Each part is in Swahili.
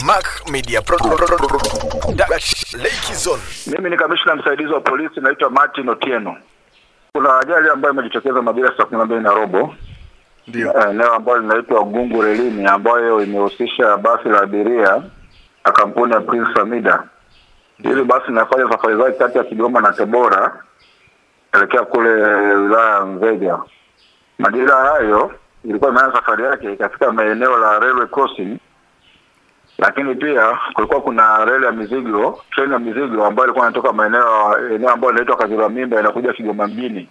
Mac Media Pro Lake Zone. Mimi ni kamishna msaidizi wa polisi, naitwa Martin Otieno. Kuna ajali ambayo imejitokeza majira ya saa kumi na mbili na robo Ndio. eneo ambalo linaitwa Gungu Relini, ambayo imehusisha basi la abiria na kampuni ya Prince Samida. Hili basi linafanya safari zake kati ya Kigoma na Tabora elekea kule wilaya ya Nzega. Majira hayo ilikuwa imeanza safari yake katika maeneo la railway crossing, lakini pia kulikuwa kuna reli ya mizigo, treni ya mizigo ambayo ilikuwa inatoka maeneo eneo ambayo inaitwa Kazura Mimba inakuja Kigoma mjini.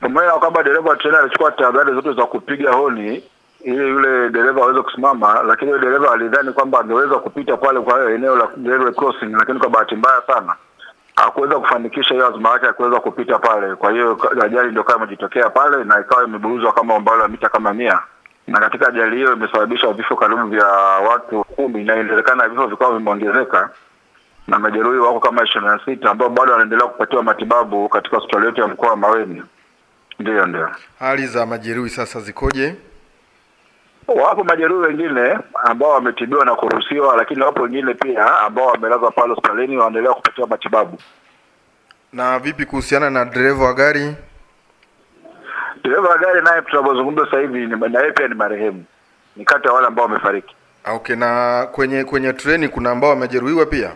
Pamoja kwamba dereva treni alichukua tahadhari zote za kupiga honi ili yule dereva aweze kusimama, lakini yule dereva alidhani kwamba angeweza kupita pale kwa eneo la railway crossing, lakini kwa bahati mbaya sana hakuweza kufanikisha hiyo azma yake ya kuweza kupita pale. Kwa hiyo ajali ndio kama imejitokea pale na ikawa imeburuzwa kama umbali wa mita kama mia, na katika ajali hiyo imesababisha vifo karibu vya watu kumi na inawezekana vifo vikawa vimeongezeka na majeruhi wako kama ishirini na sita ambao bado wanaendelea kupatiwa matibabu katika hospitali yetu ya mkoa wa Maweni. Ndiyo, ndio. Hali za majeruhi sasa zikoje? Wapo majeruhi wengine ambao wametibiwa na kuruhusiwa, lakini wapo wengine pia ambao wamelazwa pale hospitalini wanaendelea kupatiwa matibabu. Na vipi kuhusiana na dereva wa gari? Dereva wa gari naye tunavyozungumza sasa hivi na yeye pia ni marehemu, ni kati ya wale ambao wamefariki. Ah, Okay, na kwenye kwenye treni kuna ambao wamejeruhiwa pia?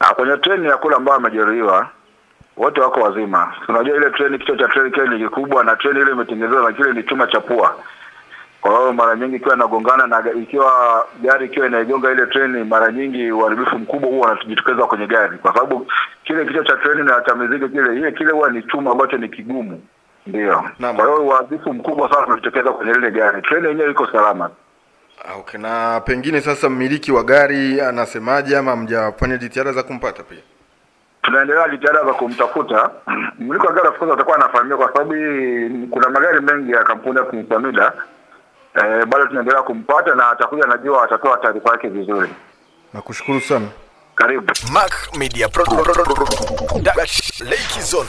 Ah, kwenye treni ya kule ambao wamejeruhiwa wote wako wazima. Unajua ile treni, kichwa cha treni kile ni kikubwa, na treni ile imetengenezwa na kile ni chuma cha pua. Kwa hiyo mara nyingi ikiwa inagongana na ikiwa gari ikiwa inaigonga ile treni, mara nyingi uharibifu mkubwa huwa unajitokeza kwenye gari, kwa sababu kile kichwa cha treni na cha mizigo kile ile kile huwa ni chuma ambacho ni kigumu, ndio. Kwa hiyo uharibifu mkubwa sana unajitokeza kwenye lile gari. Treni yenyewe iko salama. Ah, Okay, na pengine sasa mmiliki wa gari anasemaje ama mjafanya jitihada za kumpata pia? tunaendelea jitihada za kumtafuta mmiliki wa gari of course atakuwa anafahamia kwa sababu kuna magari mengi ya kampuni ya Prince eh, bado tunaendelea kumpata na atakuja najua atatoa taarifa yake vizuri Nakushukuru sana. karibu Mac Media Pro Lake Zone.